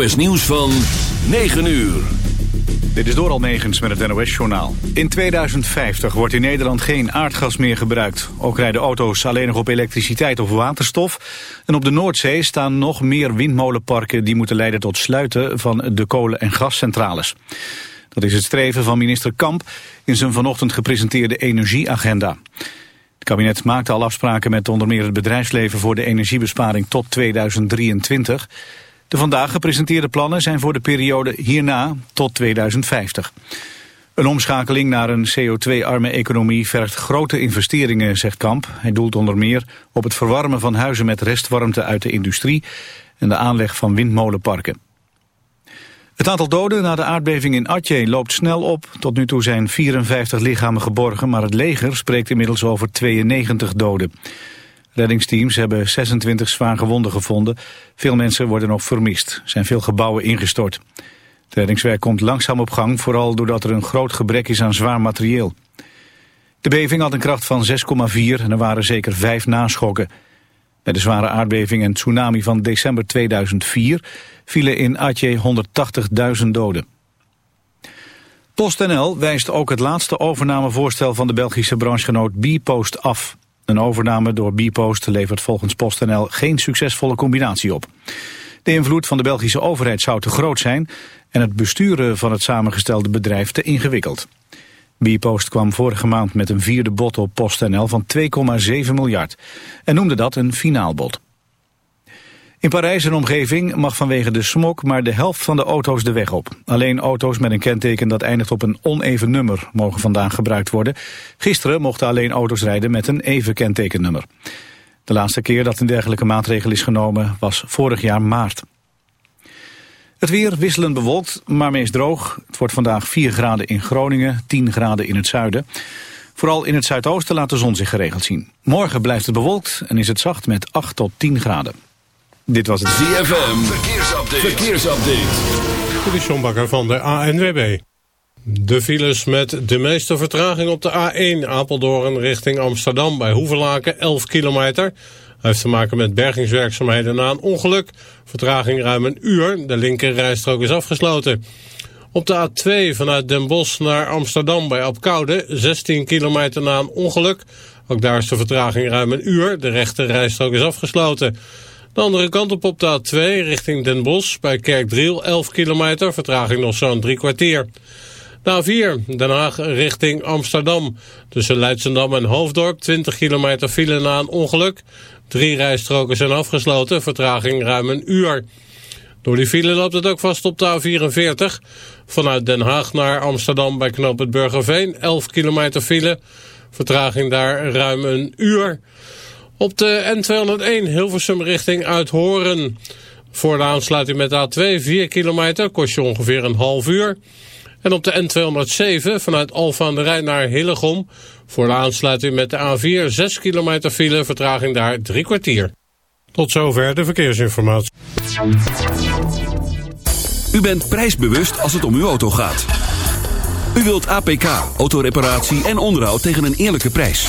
NOS nieuws van 9 uur. Dit is door Almegens met het NOS-journaal. In 2050 wordt in Nederland geen aardgas meer gebruikt. Ook rijden auto's alleen nog op elektriciteit of waterstof. En op de Noordzee staan nog meer windmolenparken... die moeten leiden tot sluiten van de kolen- en gascentrales. Dat is het streven van minister Kamp in zijn vanochtend gepresenteerde energieagenda. Het kabinet maakte al afspraken met onder meer het bedrijfsleven... voor de energiebesparing tot 2023... De vandaag gepresenteerde plannen zijn voor de periode hierna tot 2050. Een omschakeling naar een CO2-arme economie vergt grote investeringen, zegt Kamp. Hij doelt onder meer op het verwarmen van huizen met restwarmte uit de industrie en de aanleg van windmolenparken. Het aantal doden na de aardbeving in Atje loopt snel op. Tot nu toe zijn 54 lichamen geborgen, maar het leger spreekt inmiddels over 92 doden. Reddingsteams hebben 26 zwaar gewonden gevonden. Veel mensen worden nog vermist. Er zijn veel gebouwen ingestort. Het reddingswerk komt langzaam op gang, vooral doordat er een groot gebrek is aan zwaar materieel. De beving had een kracht van 6,4 en er waren zeker vijf naschokken. Bij de zware aardbeving en tsunami van december 2004 vielen in Aceh 180.000 doden. PostNL wijst ook het laatste overnamevoorstel van de Belgische branchegenoot Bpost af. Een overname door Bpost levert volgens PostNL geen succesvolle combinatie op. De invloed van de Belgische overheid zou te groot zijn en het besturen van het samengestelde bedrijf te ingewikkeld. Bpost kwam vorige maand met een vierde bod op PostNL van 2,7 miljard en noemde dat een finaal bod. In Parijs en omgeving mag vanwege de smok maar de helft van de auto's de weg op. Alleen auto's met een kenteken dat eindigt op een oneven nummer mogen vandaag gebruikt worden. Gisteren mochten alleen auto's rijden met een even kentekennummer. De laatste keer dat een dergelijke maatregel is genomen was vorig jaar maart. Het weer wisselend bewolkt, maar meest droog. Het wordt vandaag 4 graden in Groningen, 10 graden in het zuiden. Vooral in het zuidoosten laat de zon zich geregeld zien. Morgen blijft het bewolkt en is het zacht met 8 tot 10 graden. Dit was het ZFM. Verkeersupdate. Verkeersupdate. De Sjombakker van de ANWB. De files met de meeste vertraging op de A1 Apeldoorn richting Amsterdam bij Hoevelaken 11 kilometer. heeft te maken met bergingswerkzaamheden na een ongeluk. Vertraging ruim een uur. De linker rijstrook is afgesloten. Op de A2 vanuit Den Bosch naar Amsterdam bij Apkoude 16 kilometer na een ongeluk. Ook daar is de vertraging ruim een uur. De rechter rijstrook is afgesloten. De andere kant op op de A2 richting Den Bosch bij Kerkdriel 11 kilometer, vertraging nog zo'n drie kwartier. De A4 Den Haag richting Amsterdam. Tussen Leidsendam en Hoofddorp 20 kilometer file na een ongeluk. Drie rijstroken zijn afgesloten, vertraging ruim een uur. Door die file loopt het ook vast op de A44. Vanuit Den Haag naar Amsterdam bij knoop het Burgerveen 11 kilometer file. Vertraging daar ruim een uur. Op de N201 Hilversum richting Uithoren. Voor de aansluiting met de A2 4 kilometer kost je ongeveer een half uur. En op de N207 vanuit Alfa de Rijn naar Hillegom. Voor de aansluiting met de A4 6 kilometer file, vertraging daar drie kwartier. Tot zover de verkeersinformatie. U bent prijsbewust als het om uw auto gaat. U wilt APK, autoreparatie en onderhoud tegen een eerlijke prijs.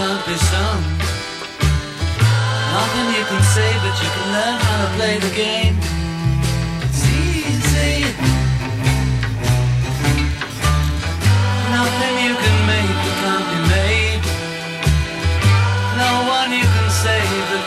Can't be sung. Nothing you can say, but you can learn how to play the game. It's easy. Nothing you can make that can't be made. No one you can save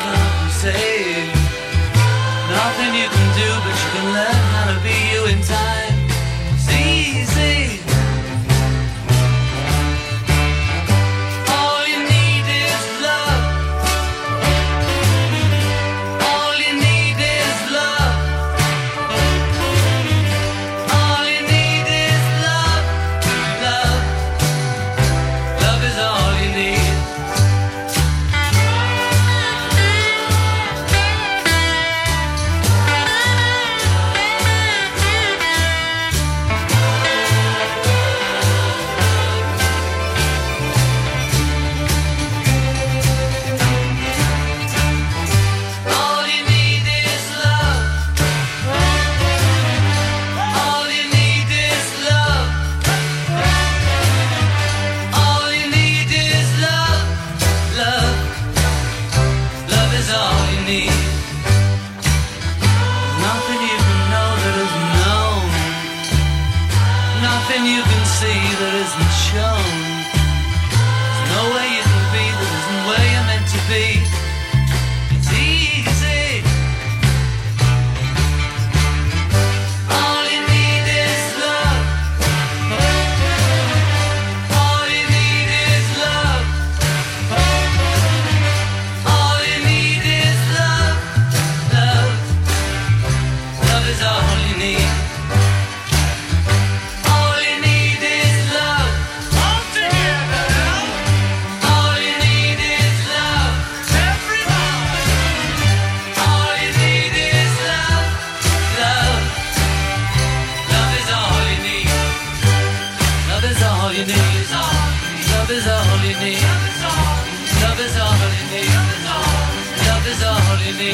holiday.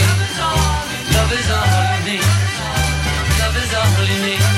Love is a holiday. Love is a holiday.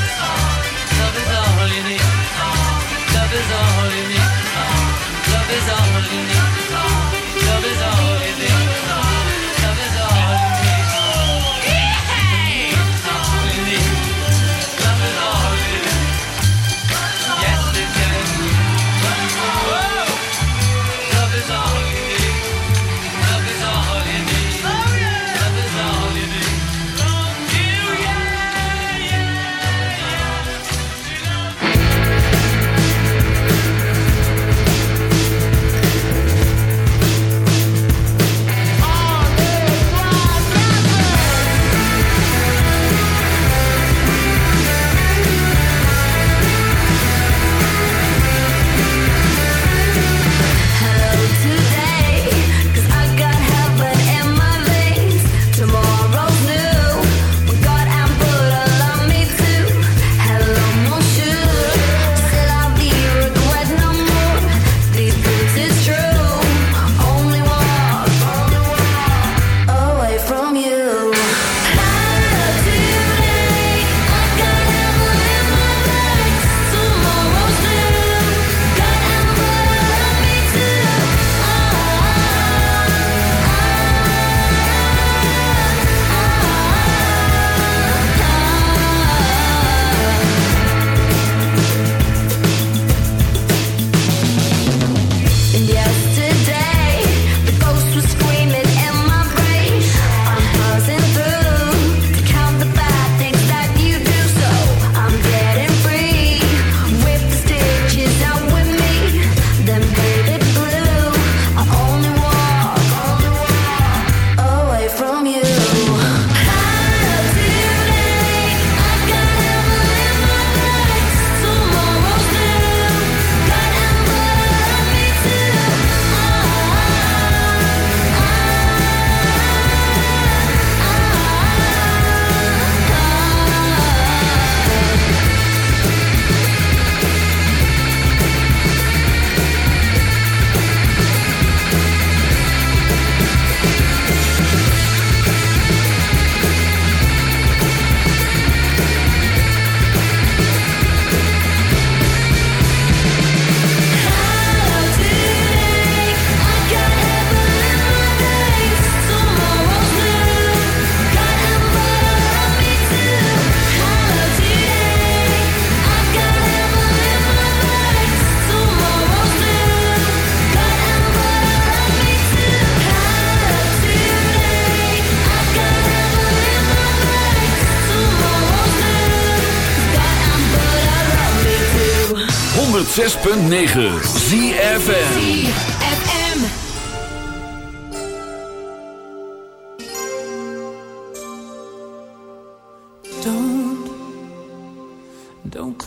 106.9 ZFM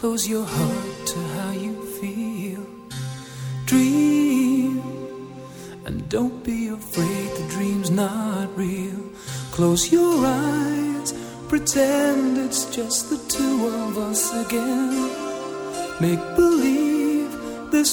Close your heart to how you feel. Dream, and don't be afraid the dream's not real. Close your eyes, pretend it's just the two of us again. Make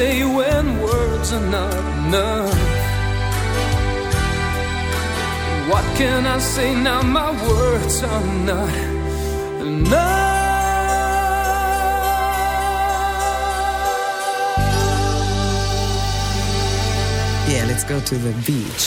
say when words are not enough? What can I say now? My words are not enough. Yeah, let's go to the beach.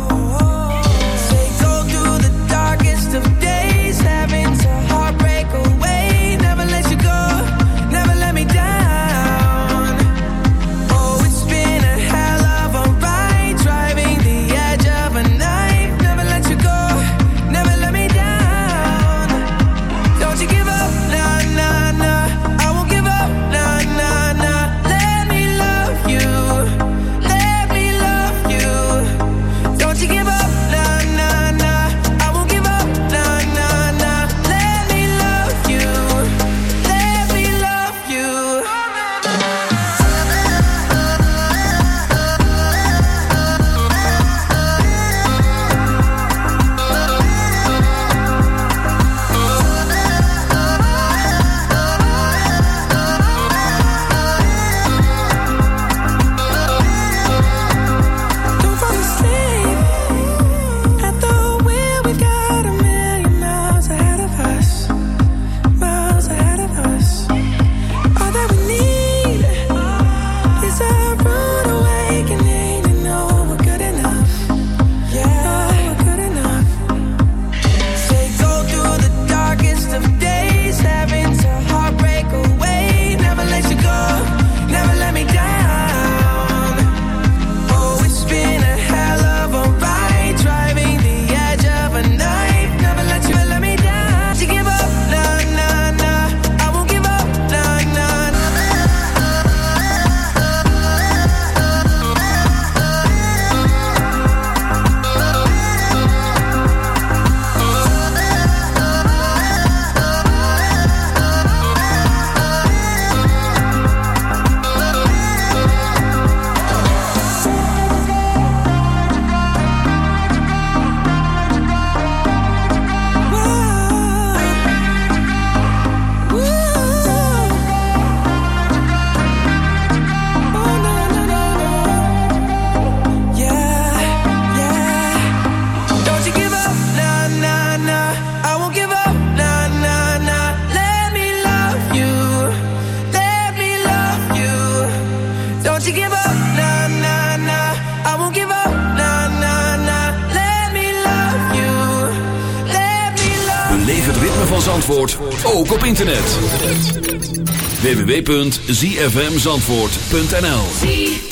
www.zfmzandvoort.nl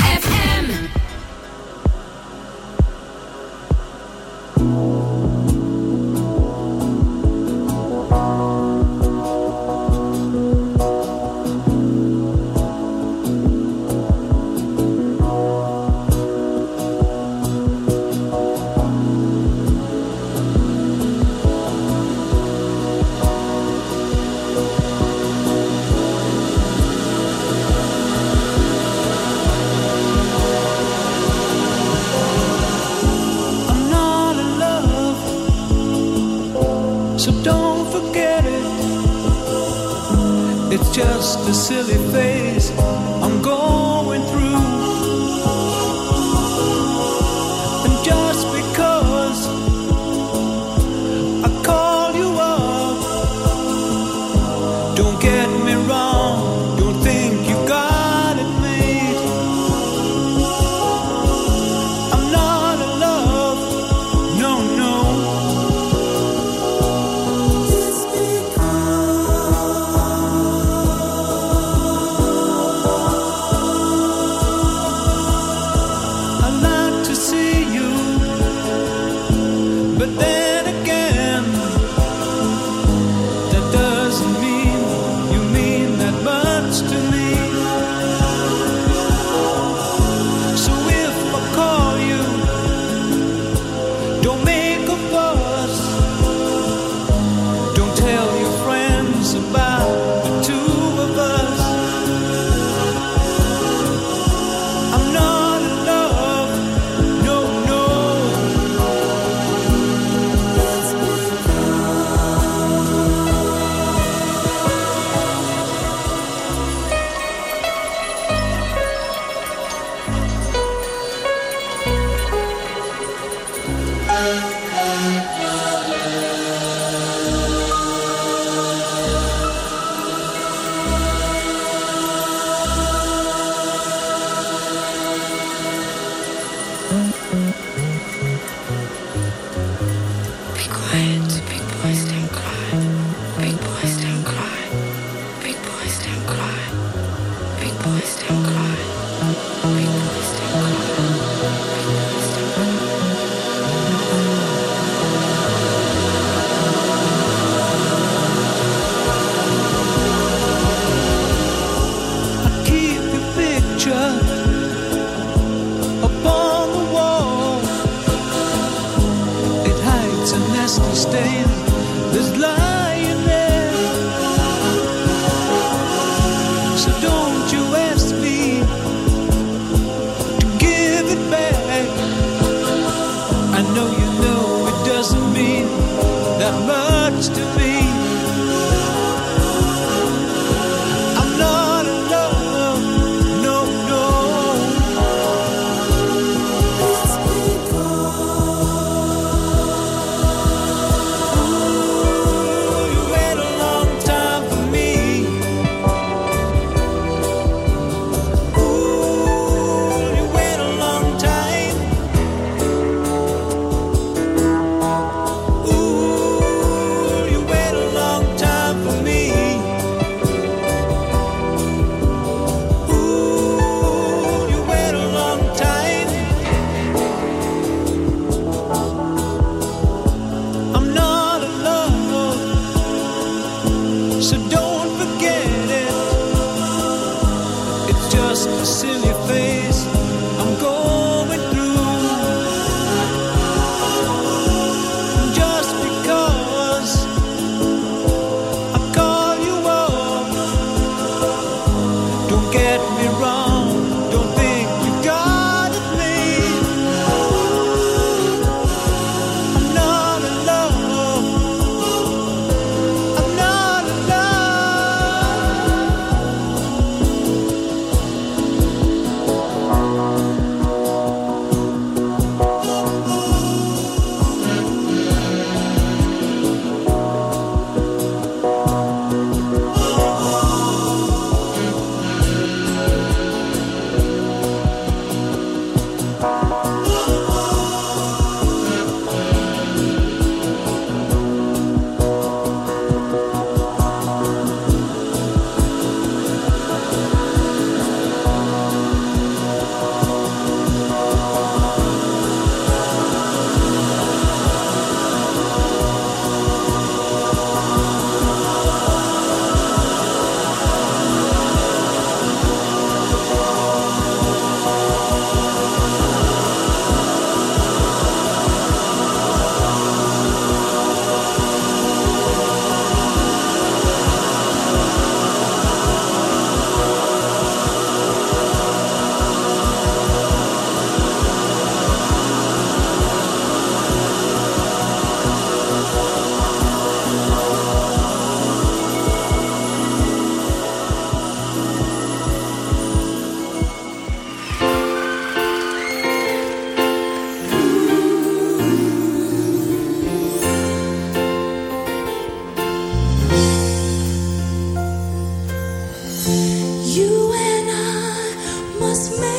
just a silly phase You and I must make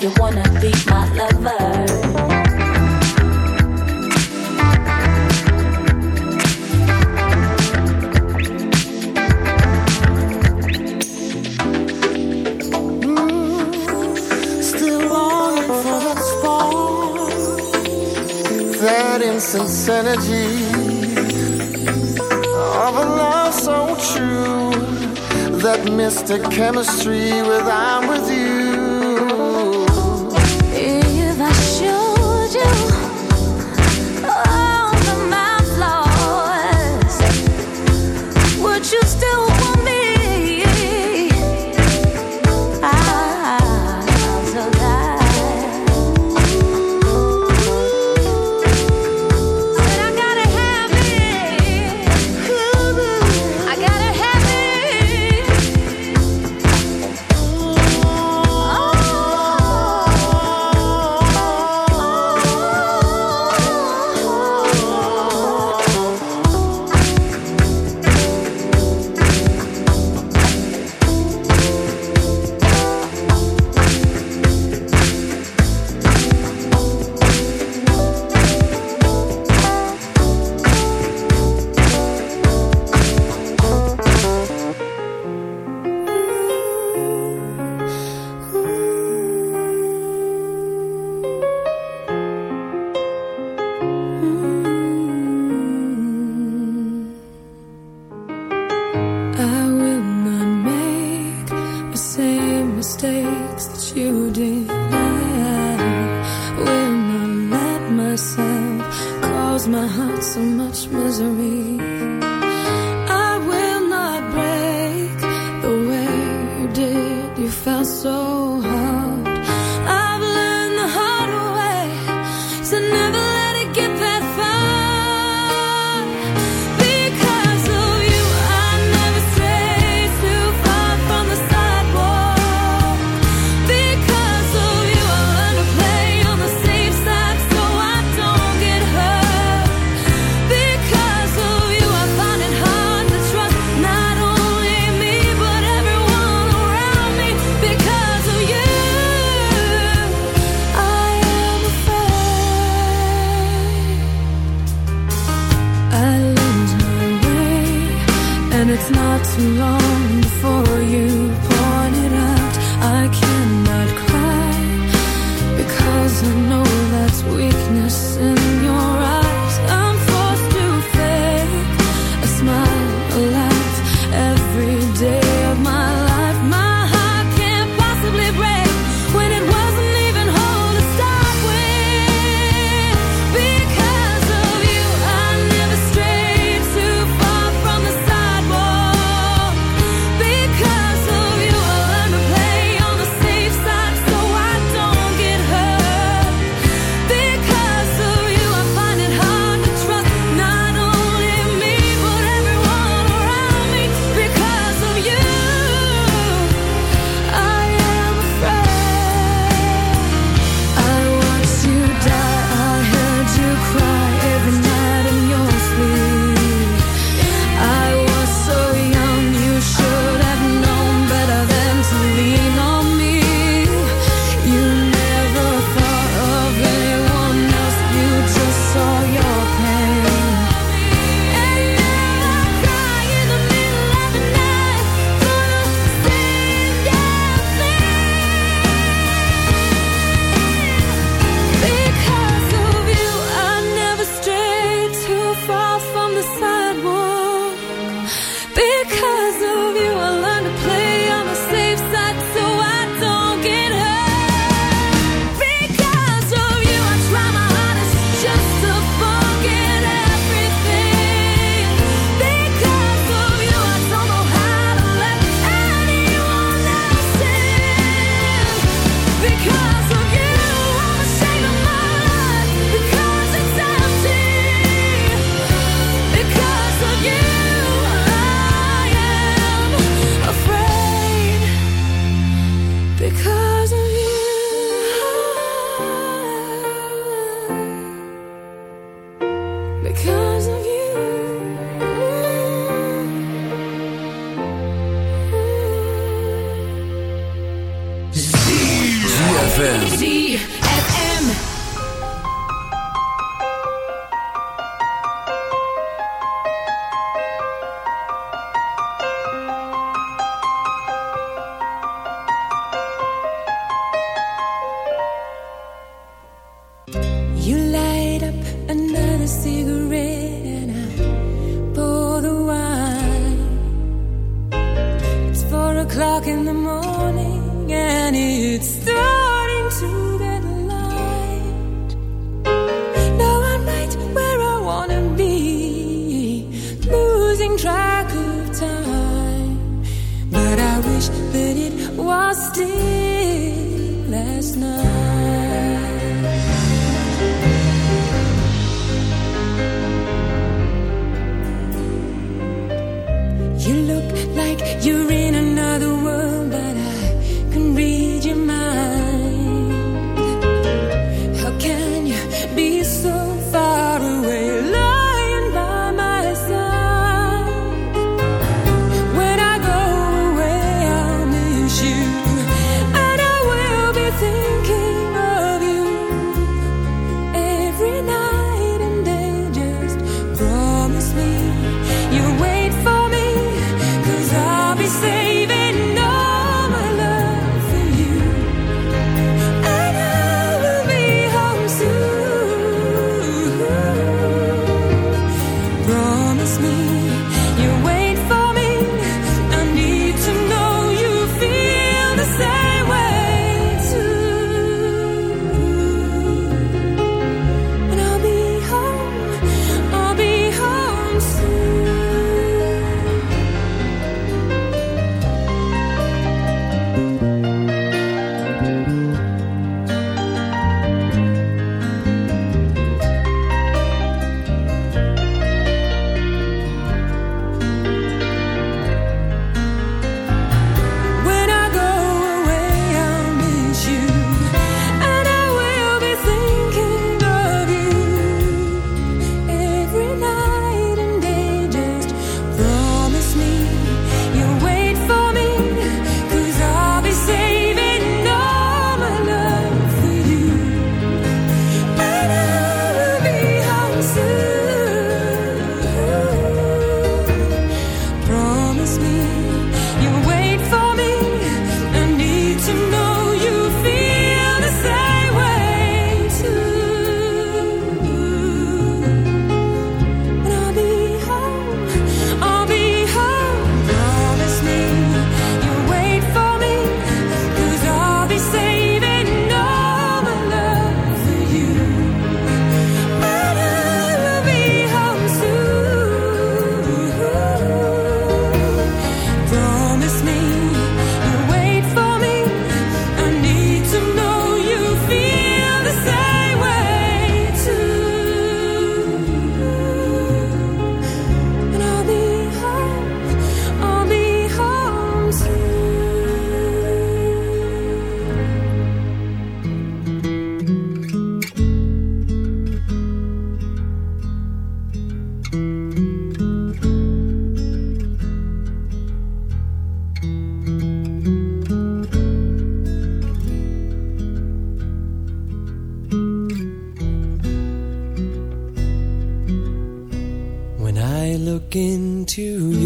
if you wanna be my lover. Mm, that insincerity of a love so true, that mystic chemistry with I'm with you.